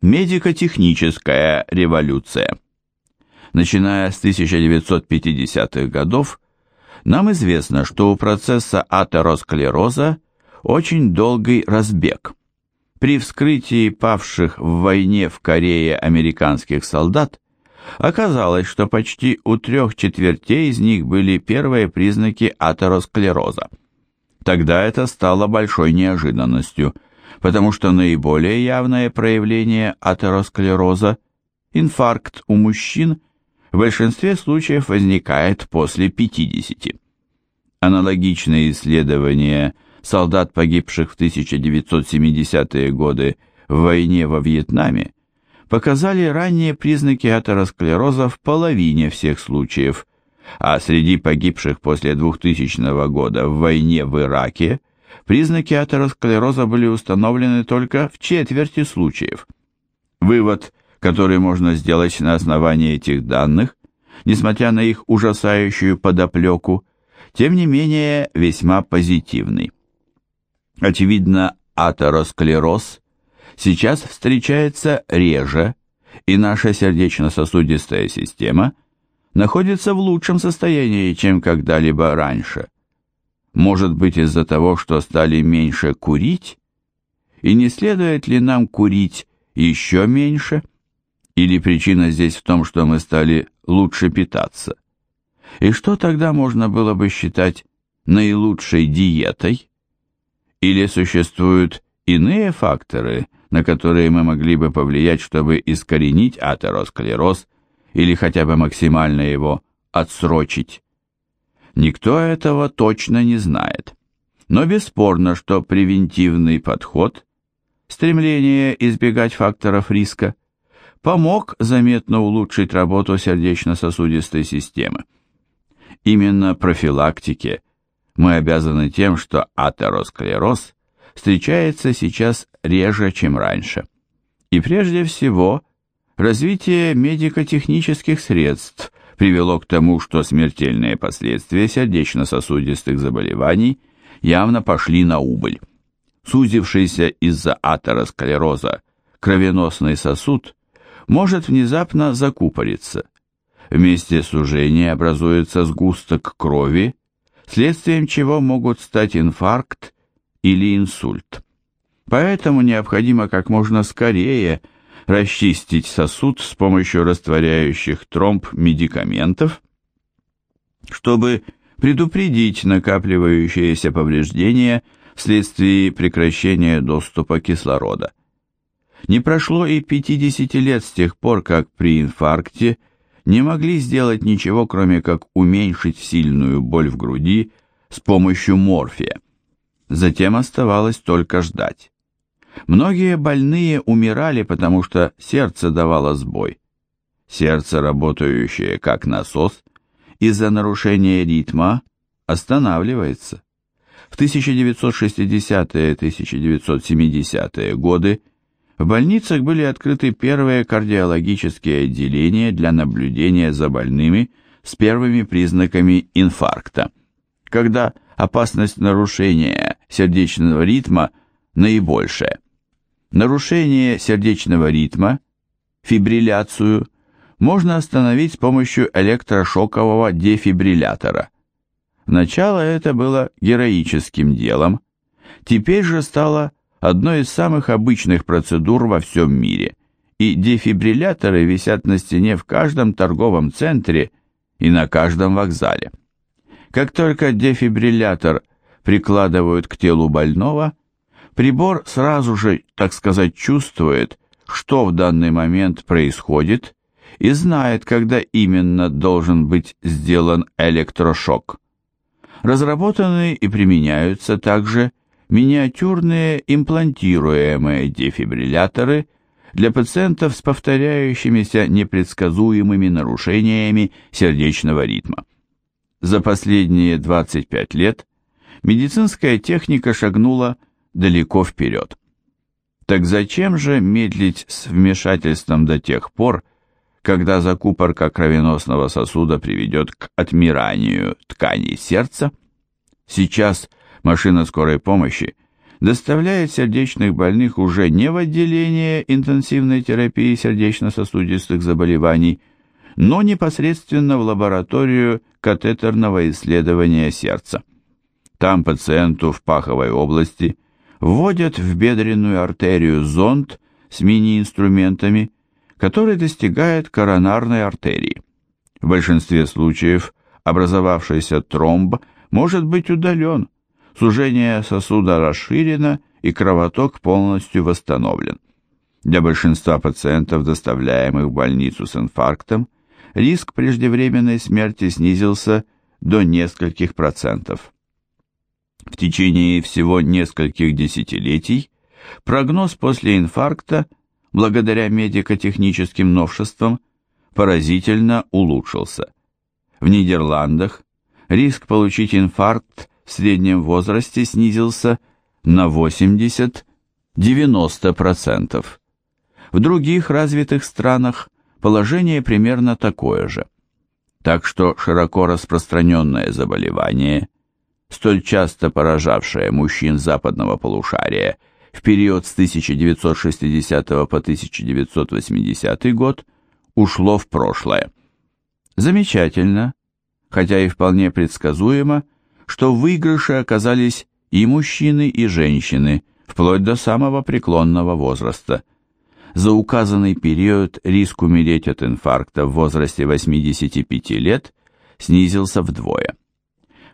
Медико-техническая революция. Начиная с 1950-х годов, нам известно, что у процесса атеросклероза очень долгий разбег. При вскрытии павших в войне в Корее американских солдат оказалось, что почти у трех четвертей из них были первые признаки атеросклероза. Тогда это стало большой неожиданностью, потому что наиболее явное проявление атеросклероза, инфаркт у мужчин, в большинстве случаев возникает после 50. Аналогичные исследования солдат, погибших в 1970-е годы в войне во Вьетнаме, показали ранние признаки атеросклероза в половине всех случаев, а среди погибших после 2000 года в войне в Ираке признаки атеросклероза были установлены только в четверти случаев. Вывод, который можно сделать на основании этих данных, несмотря на их ужасающую подоплеку, тем не менее весьма позитивный. Очевидно, атеросклероз сейчас встречается реже, и наша сердечно-сосудистая система находится в лучшем состоянии, чем когда-либо раньше. Может быть из-за того, что стали меньше курить? И не следует ли нам курить еще меньше? Или причина здесь в том, что мы стали лучше питаться? И что тогда можно было бы считать наилучшей диетой? Или существуют иные факторы, на которые мы могли бы повлиять, чтобы искоренить атеросклероз или хотя бы максимально его отсрочить? Никто этого точно не знает. Но бесспорно, что превентивный подход, стремление избегать факторов риска, помог заметно улучшить работу сердечно-сосудистой системы. Именно профилактике мы обязаны тем, что атеросклероз встречается сейчас реже, чем раньше. И прежде всего, развитие медико-технических средств привело к тому, что смертельные последствия сердечно-сосудистых заболеваний явно пошли на убыль. Сузившийся из-за атеросклероза кровеносный сосуд может внезапно закупориться. Вместе сужения образуется сгусток крови, следствием чего могут стать инфаркт или инсульт. Поэтому необходимо как можно скорее расчистить сосуд с помощью растворяющих тромб медикаментов, чтобы предупредить накапливающиеся повреждения вследствие прекращения доступа кислорода. Не прошло и 50 лет с тех пор, как при инфаркте не могли сделать ничего, кроме как уменьшить сильную боль в груди с помощью морфия. Затем оставалось только ждать. Многие больные умирали, потому что сердце давало сбой. Сердце, работающее как насос, из-за нарушения ритма останавливается. В 1960-1970-е годы в больницах были открыты первые кардиологические отделения для наблюдения за больными с первыми признаками инфаркта, когда опасность нарушения сердечного ритма наибольшая. Нарушение сердечного ритма, фибрилляцию, можно остановить с помощью электрошокового дефибриллятора. Начало это было героическим делом, теперь же стало одной из самых обычных процедур во всем мире, и дефибрилляторы висят на стене в каждом торговом центре и на каждом вокзале. Как только дефибриллятор прикладывают к телу больного, прибор сразу же, так сказать, чувствует, что в данный момент происходит, и знает, когда именно должен быть сделан электрошок. Разработаны и применяются также миниатюрные имплантируемые дефибрилляторы для пациентов с повторяющимися непредсказуемыми нарушениями сердечного ритма. За последние 25 лет медицинская техника шагнула далеко вперед. Так зачем же медлить с вмешательством до тех пор, когда закупорка кровеносного сосуда приведет к отмиранию тканей сердца? Сейчас машина скорой помощи доставляет сердечных больных уже не в отделение интенсивной терапии сердечно-сосудистых заболеваний, но непосредственно в лабораторию катетерного исследования сердца. Там пациенту в паховой области вводят в бедренную артерию зонд с мини-инструментами, который достигает коронарной артерии. В большинстве случаев образовавшийся тромб может быть удален, сужение сосуда расширено и кровоток полностью восстановлен. Для большинства пациентов, доставляемых в больницу с инфарктом, риск преждевременной смерти снизился до нескольких процентов. В течение всего нескольких десятилетий прогноз после инфаркта, благодаря медико-техническим новшествам, поразительно улучшился. В Нидерландах риск получить инфаркт в среднем возрасте снизился на 80-90%. В других развитых странах положение примерно такое же. Так что широко распространенное заболевание, столь часто поражавшее мужчин западного полушария в период с 1960 по 1980 год, ушло в прошлое. Замечательно, хотя и вполне предсказуемо, что в выигрыше оказались и мужчины, и женщины, вплоть до самого преклонного возраста. За указанный период риск умереть от инфаркта в возрасте 85 лет снизился вдвое.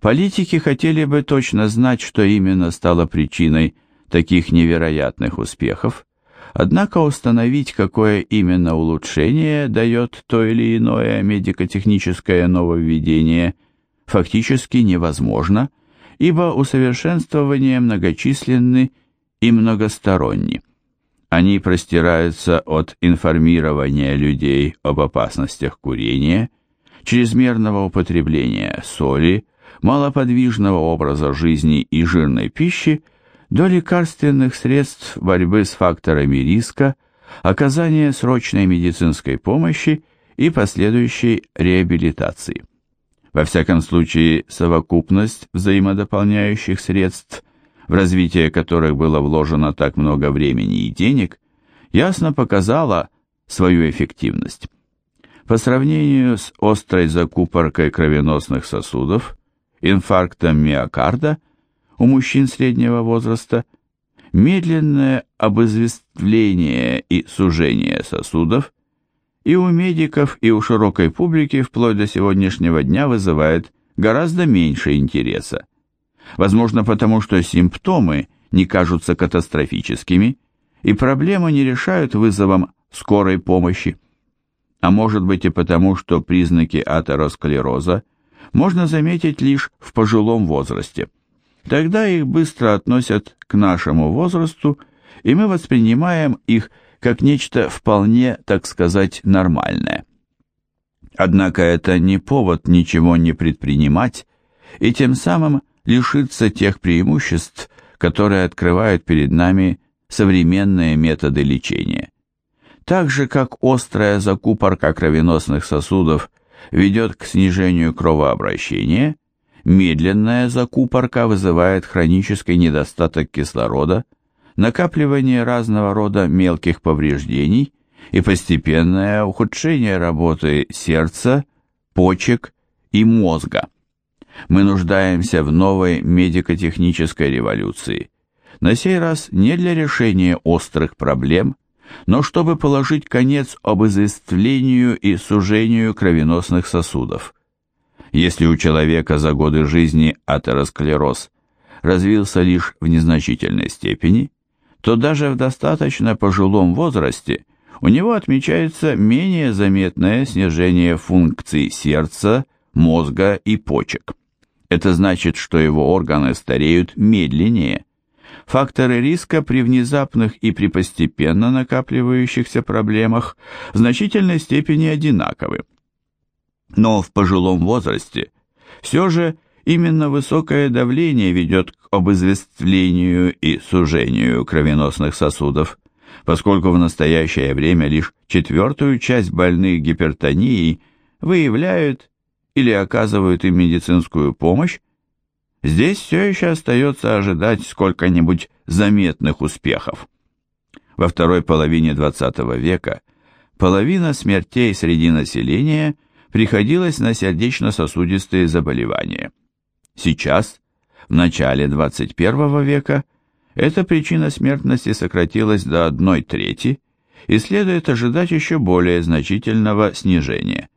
Политики хотели бы точно знать, что именно стало причиной таких невероятных успехов, Однако установить, какое именно улучшение дает то или иное медико-техническое нововведение, фактически невозможно, ибо усовершенствования многочисленны и многосторонни. Они простираются от информирования людей об опасностях курения, чрезмерного употребления соли, малоподвижного образа жизни и жирной пищи до лекарственных средств борьбы с факторами риска, оказания срочной медицинской помощи и последующей реабилитации. Во всяком случае, совокупность взаимодополняющих средств, в развитие которых было вложено так много времени и денег, ясно показала свою эффективность. По сравнению с острой закупоркой кровеносных сосудов, инфарктом миокарда – у мужчин среднего возраста, медленное обызвествление и сужение сосудов и у медиков, и у широкой публики вплоть до сегодняшнего дня вызывает гораздо меньше интереса. Возможно, потому что симптомы не кажутся катастрофическими, и проблемы не решают вызовом скорой помощи. А может быть и потому, что признаки атеросклероза можно заметить лишь в пожилом возрасте. Тогда их быстро относят к нашему возрасту, и мы воспринимаем их как нечто вполне, так сказать, нормальное. Однако это не повод ничего не предпринимать и тем самым лишиться тех преимуществ, которые открывают перед нами современные методы лечения. Так же, как острая закупорка кровеносных сосудов ведет к снижению кровообращения – Медленная закупорка вызывает хронический недостаток кислорода, накапливание разного рода мелких повреждений и постепенное ухудшение работы сердца, почек и мозга. Мы нуждаемся в новой медико-технической революции. На сей раз не для решения острых проблем, но чтобы положить конец обызыствлению и сужению кровеносных сосудов. Если у человека за годы жизни атеросклероз развился лишь в незначительной степени, то даже в достаточно пожилом возрасте у него отмечается менее заметное снижение функций сердца, мозга и почек. Это значит, что его органы стареют медленнее. Факторы риска при внезапных и при постепенно накапливающихся проблемах в значительной степени одинаковы. Но в пожилом возрасте все же именно высокое давление ведет к обызвествлению и сужению кровеносных сосудов, поскольку в настоящее время лишь четвертую часть больных гипертонией выявляют или оказывают им медицинскую помощь, здесь все еще остается ожидать сколько-нибудь заметных успехов. Во второй половине XX века половина смертей среди населения приходилась на сердечно-сосудистые заболевания. Сейчас, в начале XXI века, эта причина смертности сократилась до одной трети, и следует ожидать еще более значительного снижения.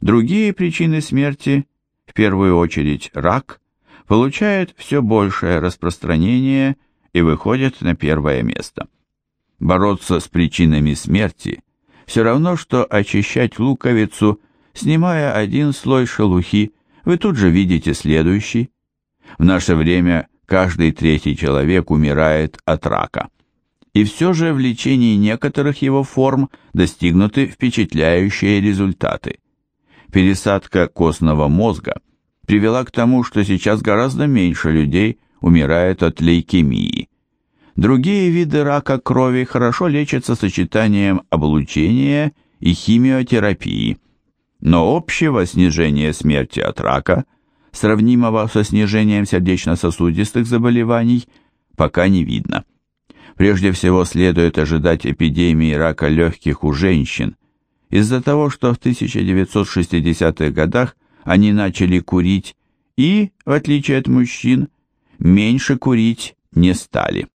Другие причины смерти, в первую очередь рак, получают все большее распространение и выходят на первое место. Бороться с причинами смерти все равно, что очищать луковицу, снимая один слой шелухи, вы тут же видите следующий. В наше время каждый третий человек умирает от рака. И все же в лечении некоторых его форм достигнуты впечатляющие результаты. Пересадка костного мозга привела к тому, что сейчас гораздо меньше людей умирает от лейкемии. Другие виды рака крови хорошо лечатся сочетанием облучения и химиотерапии, но общего снижения смерти от рака, сравнимого со снижением сердечно-сосудистых заболеваний, пока не видно. Прежде всего следует ожидать эпидемии рака легких у женщин, из-за того, что в 1960-х годах они начали курить и, в отличие от мужчин, меньше курить не стали.